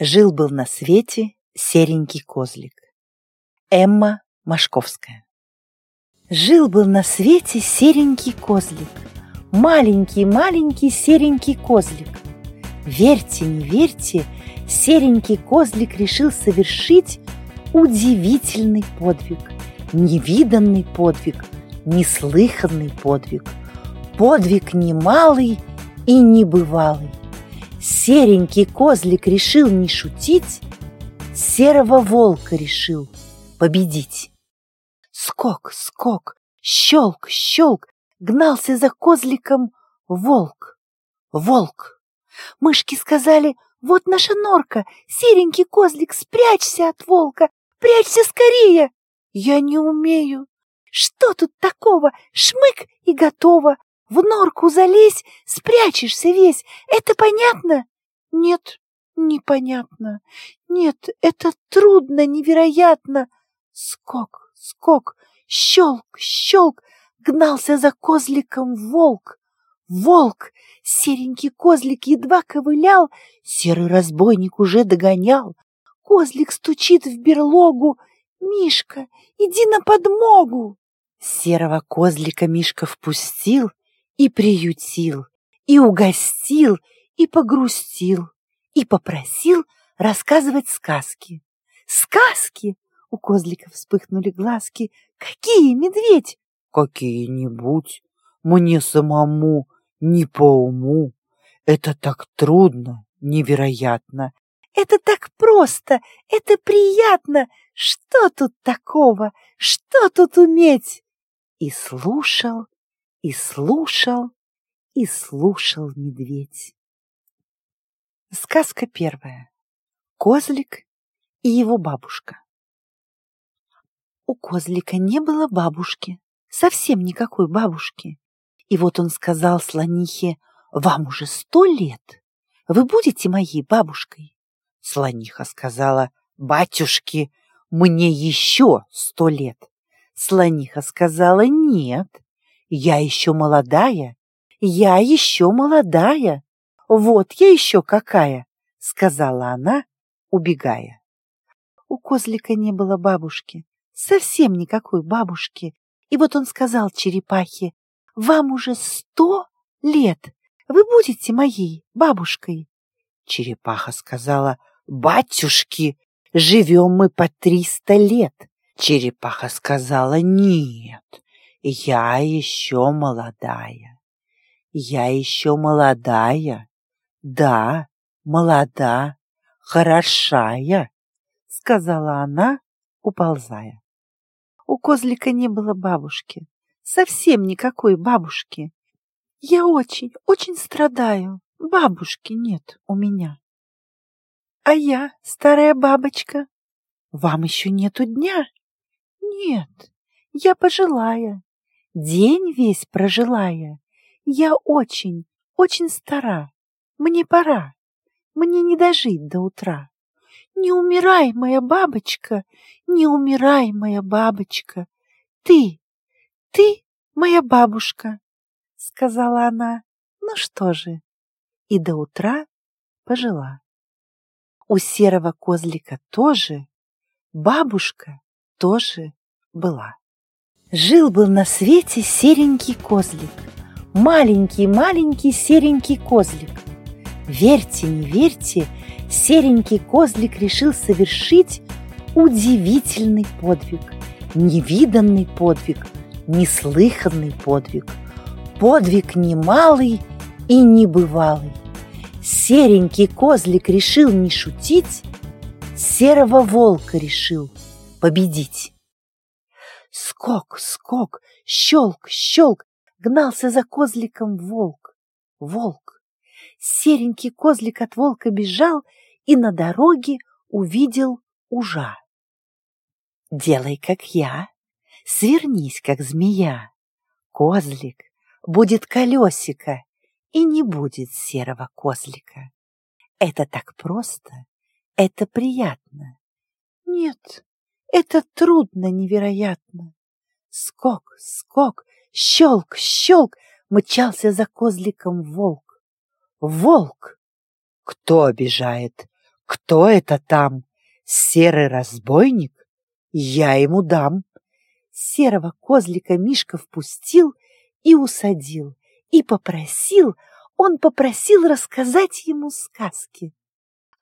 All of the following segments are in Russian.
Жил-был на свете серенький козлик. Эмма Машковская. Жил-был на свете серенький козлик. Маленький-маленький серенький козлик. Верьте, не верьте, серенький козлик решил совершить удивительный подвиг. Невиданный подвиг, неслыханный подвиг. Подвиг немалый и небывалый серенький козлик решил не шутить, серого волка решил победить. Скок, скок, щелк, щелк, гнался за козликом волк. Волк. Мышки сказали, вот наша норка, серенький козлик, спрячься от волка, прячься скорее. Я не умею. Что тут такого? Шмык и готово. В норку залезь, спрячешься весь. Это понятно? Нет, непонятно. Нет, это трудно, невероятно. Скок, скок, щелк, щелк, гнался за козликом волк. Волк, серенький козлик едва ковылял, серый разбойник уже догонял. Козлик стучит в берлогу. «Мишка, иди на подмогу!» Серого козлика Мишка впустил, и приютил, и угостил, и погрустил, и попросил рассказывать сказки. Сказки! У козлика вспыхнули глазки. Какие, медведь? Какие-нибудь. Мне самому не по уму. Это так трудно, невероятно. Это так просто, это приятно. Что тут такого? Что тут уметь? И слушал, и слушал, и слушал медведь. Сказка первая. Козлик и его бабушка. У козлика не было бабушки, совсем никакой бабушки. И вот он сказал слонихе, «Вам уже сто лет. Вы будете моей бабушкой?» Слониха сказала, «Батюшки, мне еще сто лет». Слониха сказала, «Нет, я еще молодая, я еще молодая. Вот я еще какая, сказала она, убегая. У козлика не было бабушки, совсем никакой бабушки. И вот он сказал черепахе, вам уже сто лет, вы будете моей бабушкой. Черепаха сказала, батюшки, живем мы по триста лет. Черепаха сказала, нет, я еще молодая. Я еще молодая. Да, молода, хорошая, сказала она, уползая. У козлика не было бабушки, совсем никакой бабушки. Я очень, очень страдаю. Бабушки нет у меня. А я, старая бабочка, вам еще нету дня? Нет, я пожилая день весь прожилая. Я очень, очень стара. Мне пора. Мне не дожить до утра. Не умирай, моя бабочка, не умирай, моя бабочка. Ты, ты моя бабушка, сказала она. Ну что же, и до утра пожила. У серого козлика тоже бабушка тоже была. Жил-был на свете серенький козлик, маленький-маленький серенький козлик. Верьте, не верьте, серенький козлик решил совершить удивительный подвиг, невиданный подвиг, неслыханный подвиг, подвиг немалый и небывалый. Серенький козлик решил не шутить, серого волка решил победить. Скок, скок, щелк, щелк, гнался за козликом волк. Волк. Серенький козлик от волка бежал и на дороге увидел ужа. Делай, как я, свернись, как змея. Козлик, будет колесико, и не будет серого козлика. Это так просто, это приятно. Нет, это трудно невероятно. Скок, скок, щелк, щелк, мчался за козликом волк. Волк! Кто обижает? Кто это там? Серый разбойник? Я ему дам. Серого козлика Мишка впустил и усадил, и попросил, он попросил рассказать ему сказки.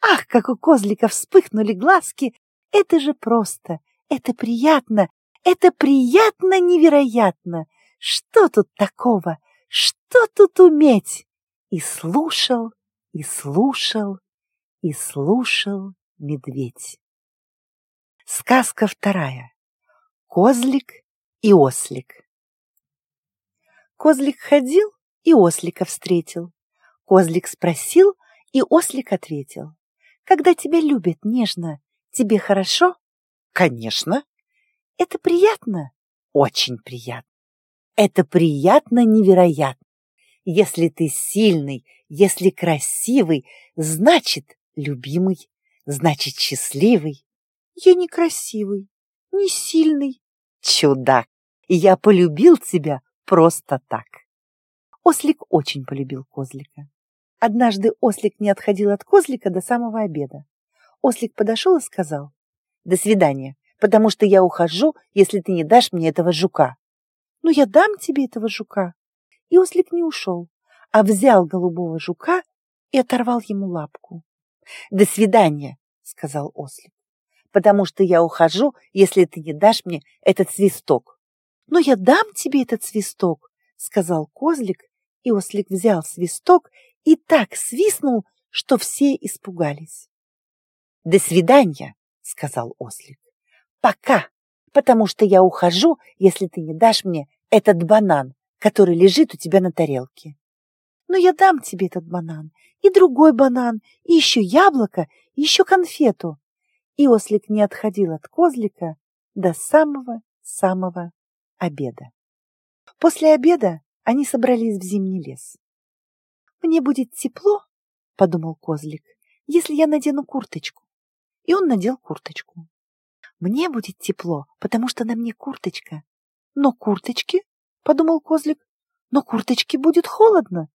Ах, как у козлика вспыхнули глазки! Это же просто, это приятно, это приятно невероятно! Что тут такого? Что тут уметь? И слушал, и слушал, и слушал медведь. Сказка вторая. Козлик и ослик. Козлик ходил и ослика встретил. Козлик спросил, и ослик ответил. Когда тебя любят нежно, тебе хорошо? Конечно. Это приятно? Очень приятно. Это приятно невероятно. Если ты сильный, если красивый, значит, любимый, значит, счастливый. Я не красивый, не сильный. Чудак, я полюбил тебя просто так. Ослик очень полюбил козлика. Однажды ослик не отходил от козлика до самого обеда. Ослик подошел и сказал, «До свидания, потому что я ухожу, если ты не дашь мне этого жука». «Ну, я дам тебе этого жука». И ослик не ушел, а взял голубого жука и оторвал ему лапку. «До свидания», — сказал ослик, «потому что я ухожу, если ты не дашь мне этот свисток». «Но я дам тебе этот свисток», — сказал козлик, и ослик взял свисток и так свистнул, что все испугались. «До свидания», — сказал ослик. «Пока, потому что я ухожу, если ты не дашь мне этот банан, который лежит у тебя на тарелке». «Но я дам тебе этот банан, и другой банан, и еще яблоко, и еще конфету». И ослик не отходил от козлика до самого-самого обеда. После обеда они собрались в зимний лес. «Мне будет тепло, — подумал козлик, — если я надену курточку». И он надел курточку. «Мне будет тепло, потому что на мне курточка. Но курточки, — подумал козлик, — но курточки будет холодно».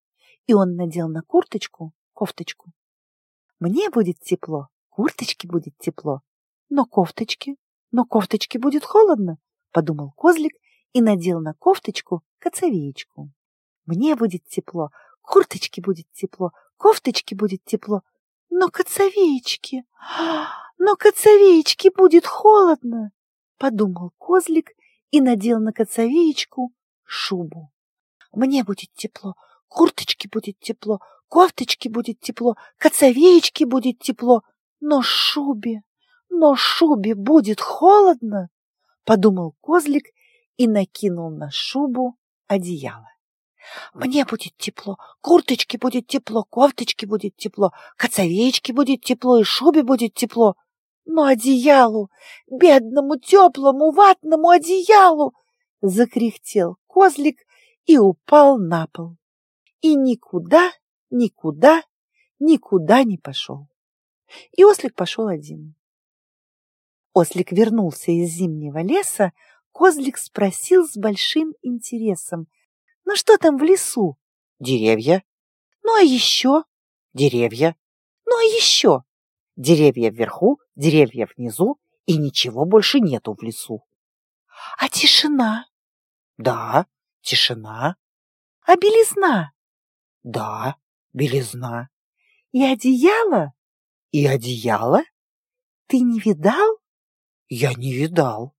И он надел на курточку кофточку. «Мне будет тепло, курточке будет тепло, но кофточки, но кофточке будет холодно», — подумал козлик и надел на кофточку коцовеечку. «Мне будет тепло, Курточке будет тепло, кофточке будет тепло, но коцовеечки, но коцовеечки будет холодно, подумал козлик и надел на коцовеечку шубу. Мне будет тепло, курточке будет тепло, кофточке будет тепло, коцовеечке будет тепло, но шубе, но шубе будет холодно, подумал козлик и накинул на шубу одеяло. Мне будет тепло, курточке будет тепло, кофточке будет тепло, коцовеечке будет тепло и шубе будет тепло. Но одеялу, бедному теплому ватному одеялу, закряхтел козлик и упал на пол. И никуда, никуда, никуда не пошел. И ослик пошел один. Ослик вернулся из зимнего леса, козлик спросил с большим интересом — ну что там в лесу? Деревья. Ну а еще? Деревья. Ну а еще? Деревья вверху, деревья внизу, и ничего больше нету в лесу. А тишина? Да, тишина. А белизна? Да, белизна. И одеяло? И одеяло? Ты не видал? Я не видал.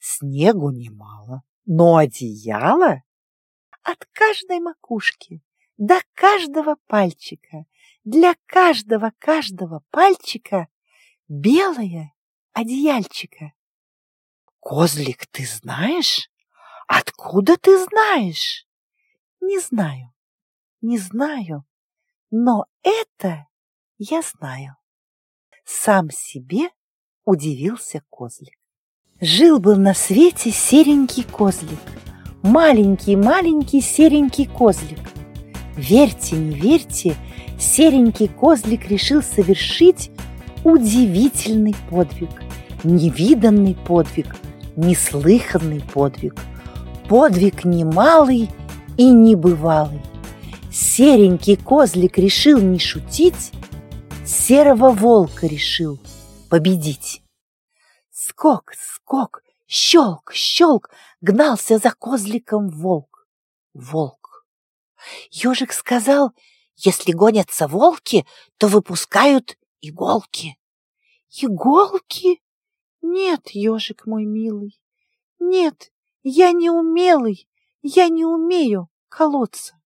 Снегу немало, но одеяло от каждой макушки до каждого пальчика, для каждого-каждого пальчика белое одеяльчика. Козлик, ты знаешь? Откуда ты знаешь? Не знаю, не знаю, но это я знаю. Сам себе удивился козлик. Жил-был на свете серенький козлик — маленький-маленький серенький козлик. Верьте, не верьте, серенький козлик решил совершить удивительный подвиг, невиданный подвиг, неслыханный подвиг, подвиг немалый и небывалый. Серенький козлик решил не шутить, серого волка решил победить. Скок, скок, щелк, щелк, гнался за козликом волк. Волк. Ежик сказал, если гонятся волки, то выпускают иголки. Иголки? Нет, ежик мой милый, нет, я не умелый, я не умею колоться.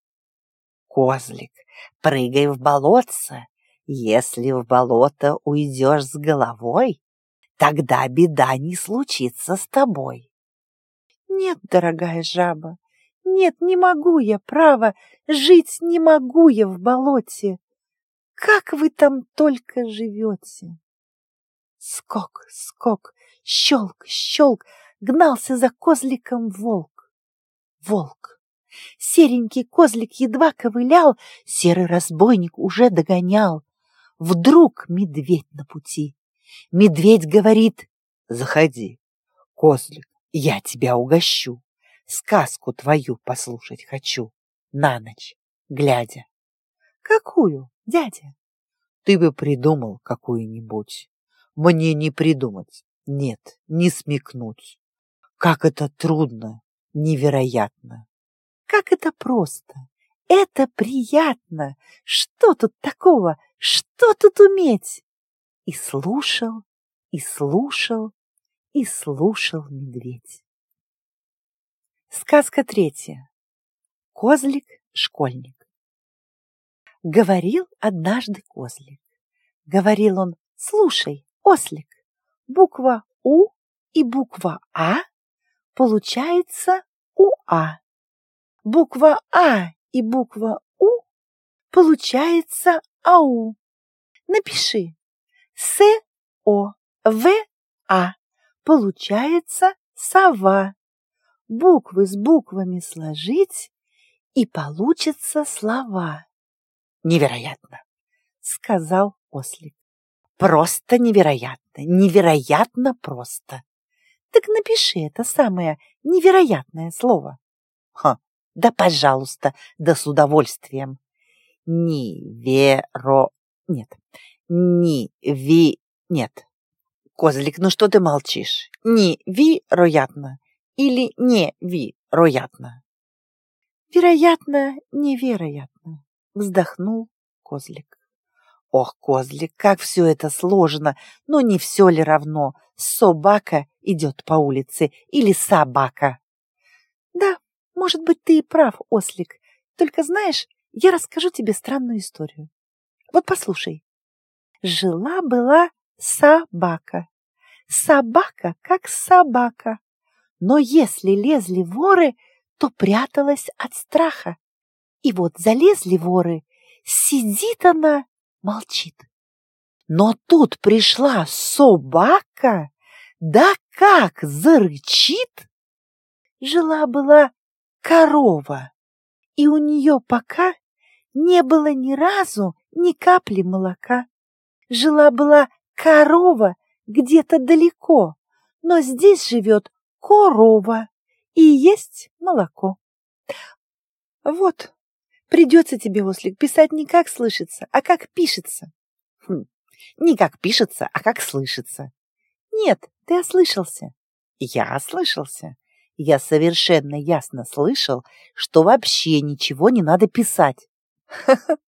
Козлик, прыгай в болотце. Если в болото уйдешь с головой, тогда беда не случится с тобой. Нет, дорогая жаба, нет, не могу я, право, жить не могу я в болоте. Как вы там только живете? Скок, скок, щелк, щелк, гнался за козликом волк. Волк. Серенький козлик едва ковылял, серый разбойник уже догонял. Вдруг медведь на пути. Медведь говорит, заходи, козлик, я тебя угощу. Сказку твою послушать хочу на ночь, глядя. Какую, дядя? Ты бы придумал какую-нибудь. Мне не придумать, нет, не смекнуть. Как это трудно, невероятно. Как это просто. Это приятно. Что тут такого? Что тут уметь? И слушал, и слушал, и слушал медведь. Сказка третья. Козлик-школьник. Говорил однажды козлик. Говорил он, слушай, ослик, буква У и буква А получается УА. Буква А и буква У получается АУ. Напиши С-О-В-А получается сова буквы с буквами сложить, и получится слова. Невероятно, сказал ослик. Просто невероятно, невероятно просто. Так напиши это самое невероятное слово. Ха, да пожалуйста, да с удовольствием. Неверо... Нет, не ви... Нет. Козлик, ну что ты молчишь? Невероятно или невероятно? Вероятно, невероятно, вздохнул козлик. Ох, козлик, как все это сложно, но не все ли равно, собака идет по улице или собака? Да, может быть, ты и прав, ослик, только знаешь, я расскажу тебе странную историю. Вот послушай. Жила-была собака. Собака как собака но если лезли воры, то пряталась от страха. И вот залезли воры, сидит она, молчит. Но тут пришла собака, да как зарычит! Жила-была корова, и у нее пока не было ни разу ни капли молока. Жила-была корова где-то далеко, но здесь живет корова и есть молоко. Вот, придется тебе, ослик, писать не как слышится, а как пишется. Хм, не как пишется, а как слышится. Нет, ты ослышался. Я ослышался. Я совершенно ясно слышал, что вообще ничего не надо писать.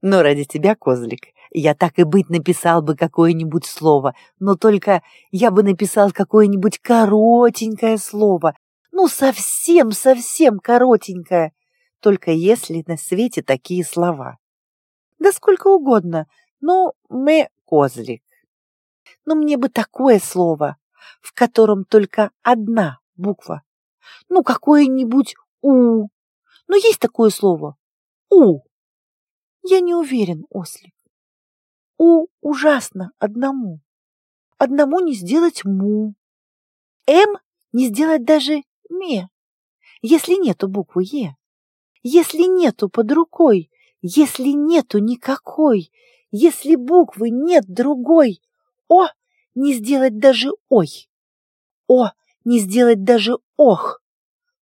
Но ради тебя, козлик, я так и быть написал бы какое-нибудь слово, но только я бы написал какое-нибудь коротенькое слово, ну совсем-совсем коротенькое, только если на свете такие слова. Да сколько угодно, но мы козлик. Но мне бы такое слово, в котором только одна буква. Ну, какое-нибудь «у». Ну, есть такое слово «у». Я не уверен, ослик. У ужасно одному. Одному не сделать му. М не сделать даже ме, если нету буквы Е. Если нету под рукой, если нету никакой, если буквы нет другой, О не сделать даже ой. О не сделать даже ох.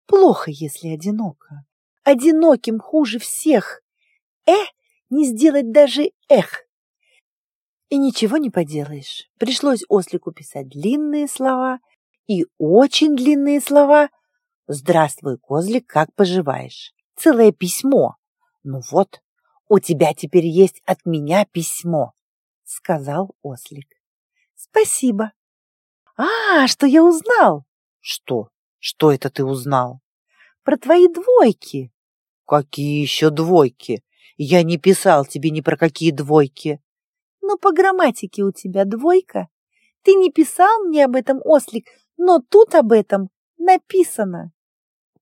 Плохо, если одиноко. Одиноким хуже всех. Э не сделать даже эх. И ничего не поделаешь. Пришлось ослику писать длинные слова и очень длинные слова. «Здравствуй, козлик, как поживаешь?» Целое письмо. Ну вот, у тебя теперь есть от меня письмо, сказал ослик. Спасибо. А, что я узнал? Что? Что это ты узнал? Про твои двойки. Какие еще двойки? Я не писал тебе ни про какие двойки. Но по грамматике у тебя двойка. Ты не писал мне об этом, ослик, но тут об этом написано.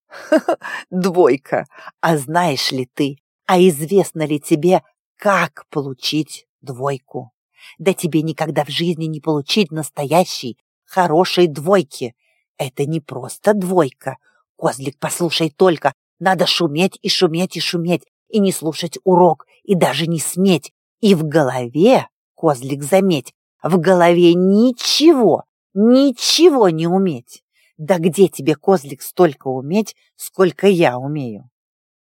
Двойка. А знаешь ли ты, а известно ли тебе, как получить двойку? Да тебе никогда в жизни не получить настоящей, хорошей двойки. Это не просто двойка. Козлик, послушай только, надо шуметь и шуметь и шуметь, и не слушать урок, и даже не сметь. И в голове, козлик, заметь, в голове ничего, ничего не уметь. Да где тебе, козлик, столько уметь, сколько я умею?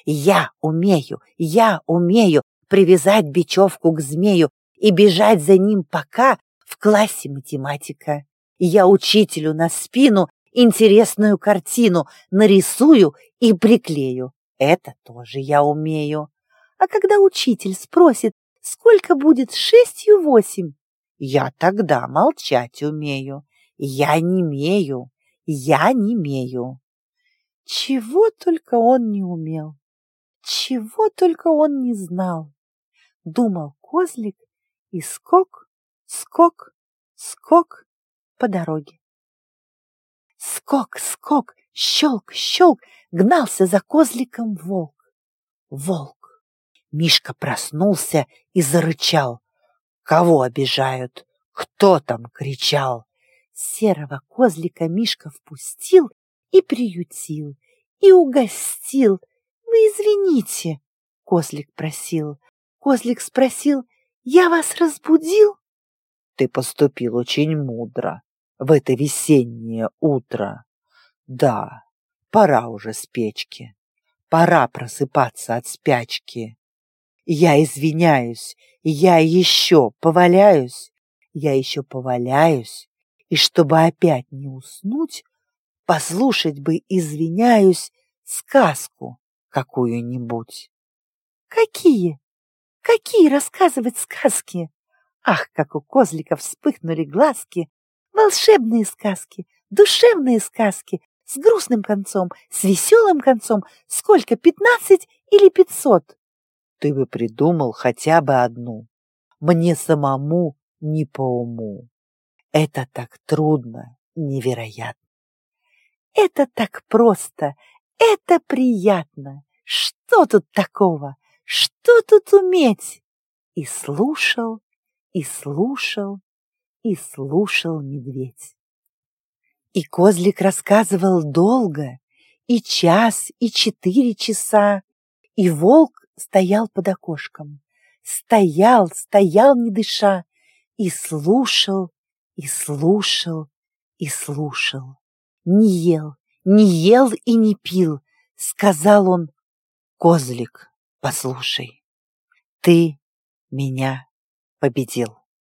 Я умею, я умею привязать бечевку к змею и бежать за ним пока в классе математика. Я учителю на спину интересную картину нарисую и приклею. Это тоже я умею. А когда учитель спросит, сколько будет шестью восемь, я тогда молчать умею. Я не имею, я не имею. Чего только он не умел, чего только он не знал. Думал козлик и скок, скок, скок по дороге. Скок, скок, щелк, щелк, гнался за козликом волк. Волк. Мишка проснулся и зарычал. Кого обижают? Кто там кричал? Серого козлика Мишка впустил и приютил, и угостил. Вы извините, козлик просил. Козлик спросил, я вас разбудил? Ты поступил очень мудро в это весеннее утро. Да, пора уже с печки, пора просыпаться от спячки. Я извиняюсь, я еще поваляюсь, я еще поваляюсь, и чтобы опять не уснуть, послушать бы, извиняюсь, сказку какую-нибудь. Какие? Какие рассказывать сказки? Ах, как у козлика вспыхнули глазки, волшебные сказки, душевные сказки, с грустным концом, с веселым концом, сколько, пятнадцать или пятьсот? Ты бы придумал хотя бы одну. Мне самому не по уму. Это так трудно, невероятно. Это так просто, это приятно. Что тут такого? Что тут уметь? И слушал, и слушал, и слушал медведь. И козлик рассказывал долго, и час, и четыре часа, и волк стоял под окошком. Стоял, стоял, не дыша, и слушал, и слушал, и слушал. Не ел, не ел и не пил, сказал он, козлик, послушай, ты меня победил.